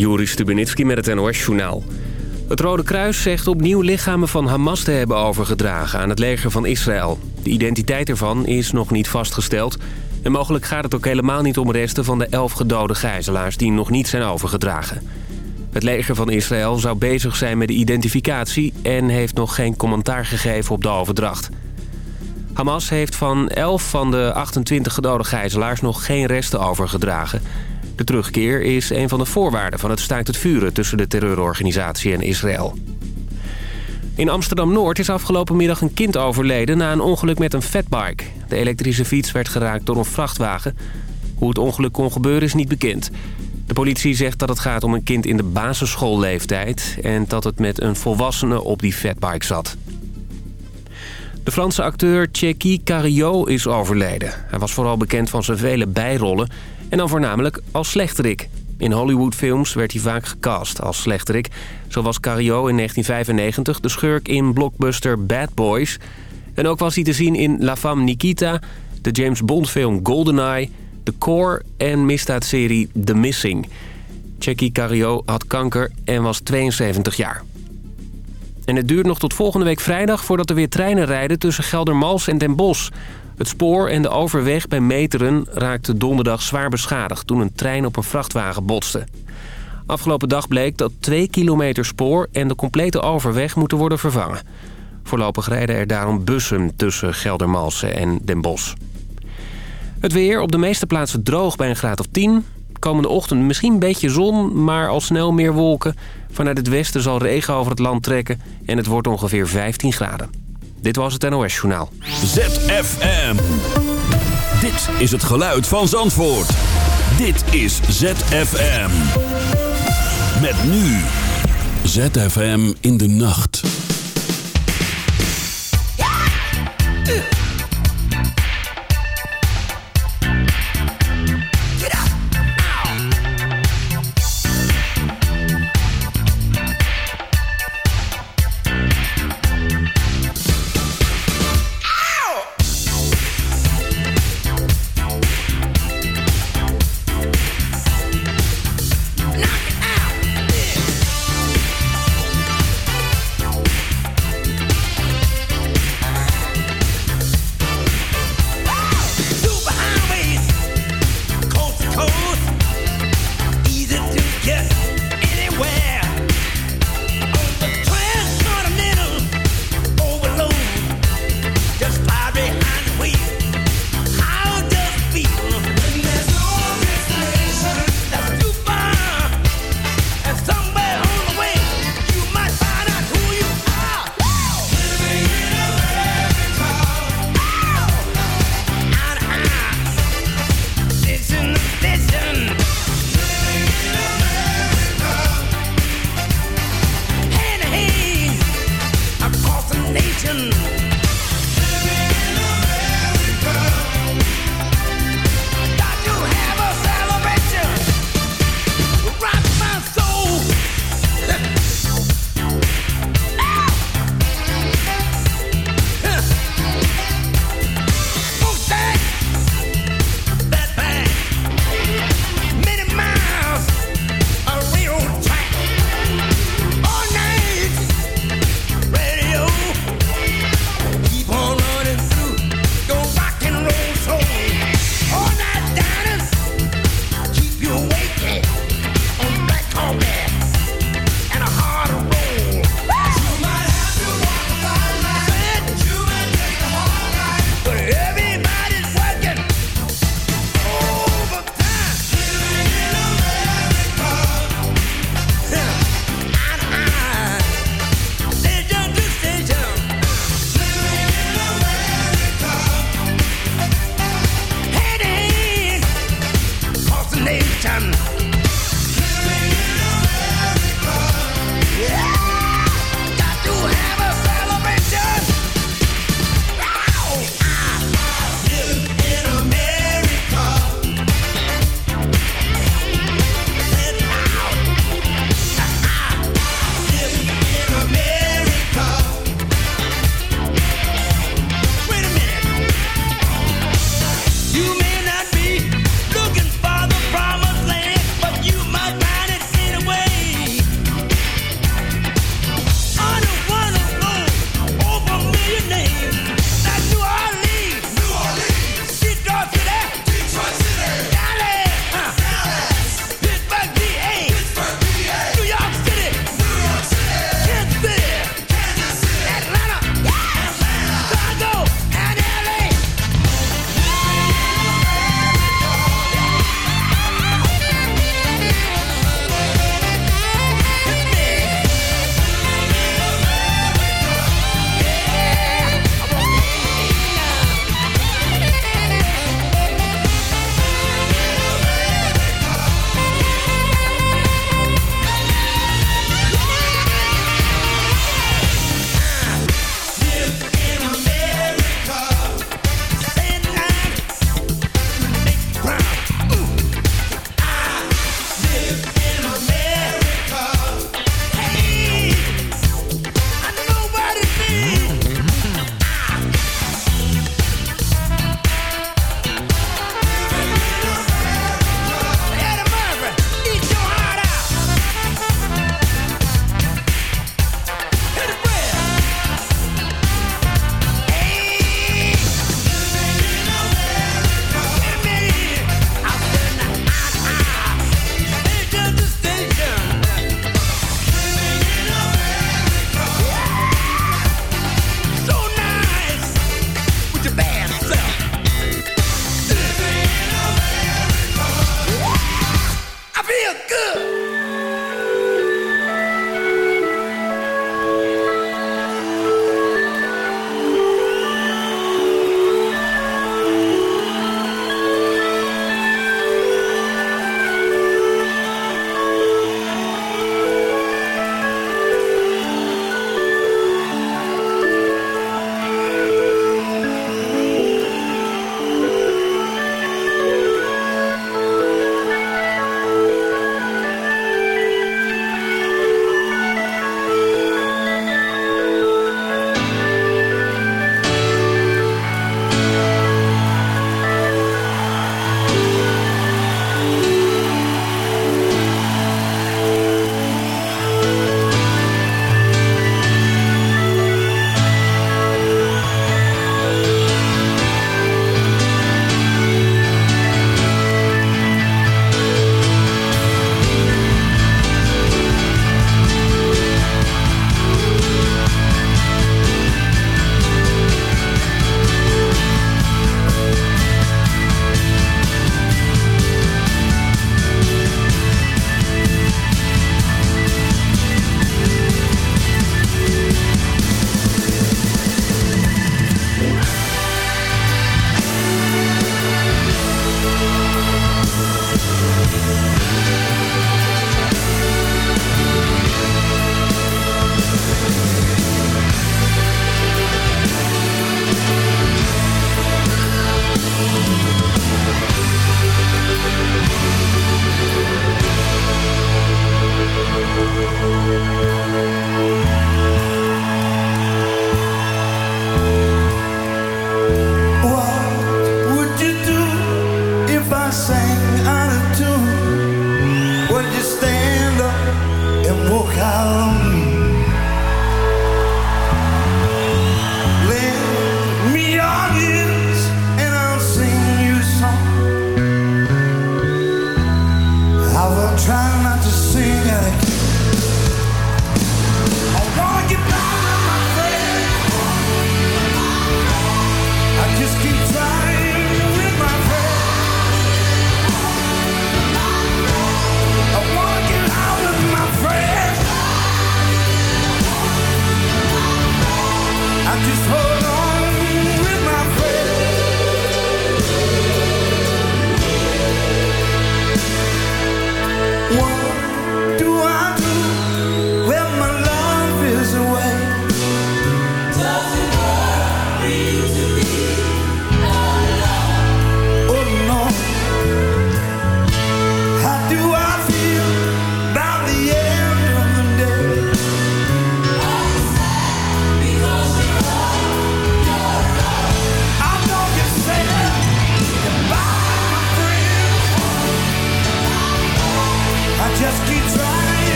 Joris Stubenitski met het NOS-journaal. Het Rode Kruis zegt opnieuw lichamen van Hamas te hebben overgedragen aan het leger van Israël. De identiteit ervan is nog niet vastgesteld. En mogelijk gaat het ook helemaal niet om resten van de elf gedode gijzelaars die nog niet zijn overgedragen. Het leger van Israël zou bezig zijn met de identificatie en heeft nog geen commentaar gegeven op de overdracht. Hamas heeft van 11 van de 28 gedode gijzelaars nog geen resten overgedragen. De terugkeer is een van de voorwaarden van het staakt het vuren tussen de terreurorganisatie en Israël. In Amsterdam-Noord is afgelopen middag een kind overleden na een ongeluk met een fatbike. De elektrische fiets werd geraakt door een vrachtwagen. Hoe het ongeluk kon gebeuren is niet bekend. De politie zegt dat het gaat om een kind in de basisschoolleeftijd... en dat het met een volwassene op die fatbike zat. De Franse acteur Tchéky Cario is overleden. Hij was vooral bekend van zijn vele bijrollen en dan voornamelijk als slechterik. In Hollywoodfilms werd hij vaak gecast als slechterik. Zo was Cario in 1995 de schurk in blockbuster Bad Boys. En ook was hij te zien in La Femme Nikita, de James Bond film GoldenEye... The Core en misdaadserie The Missing. Jackie Cario had kanker en was 72 jaar. En het duurt nog tot volgende week vrijdag voordat er weer treinen rijden tussen Geldermals en Den Bosch. Het spoor en de overweg bij Meteren raakten donderdag zwaar beschadigd... toen een trein op een vrachtwagen botste. Afgelopen dag bleek dat 2 kilometer spoor en de complete overweg moeten worden vervangen. Voorlopig rijden er daarom bussen tussen Geldermalsen en Den Bosch. Het weer op de meeste plaatsen droog bij een graad of 10. Komende ochtend misschien een beetje zon, maar al snel meer wolken. Vanuit het westen zal regen over het land trekken en het wordt ongeveer 15 graden. Dit was het NOS Journaal. ZFM. Dit is het geluid van Zandvoort. Dit is ZFM. Met nu. ZFM in de nacht.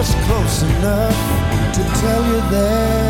just close enough to tell you that.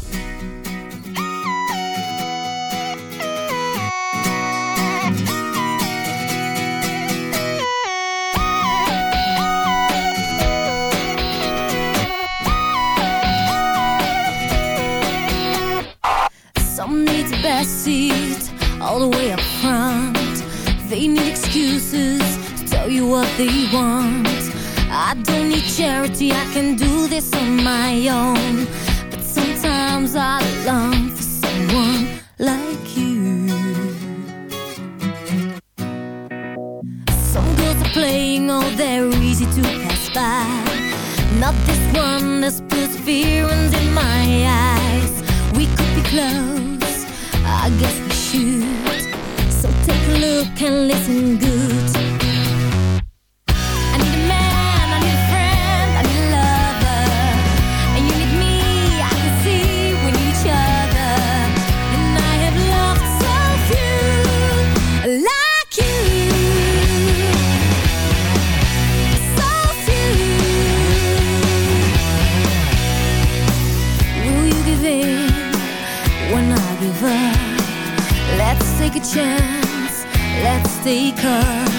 curve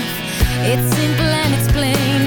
It's simple and it's plain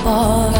apart.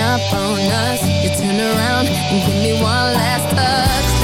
up on us. You turn around and give me one last hug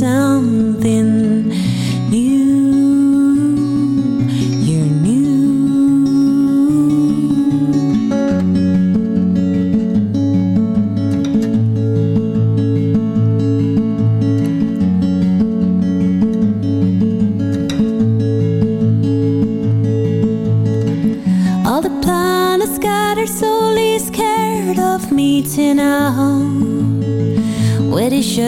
sound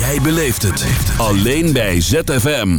Jij beleeft het. Alleen bij ZFM.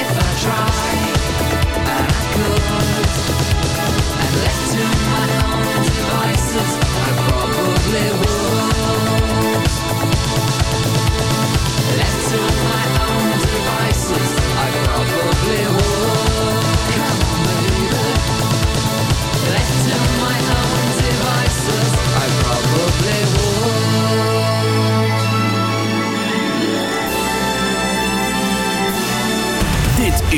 if I tried,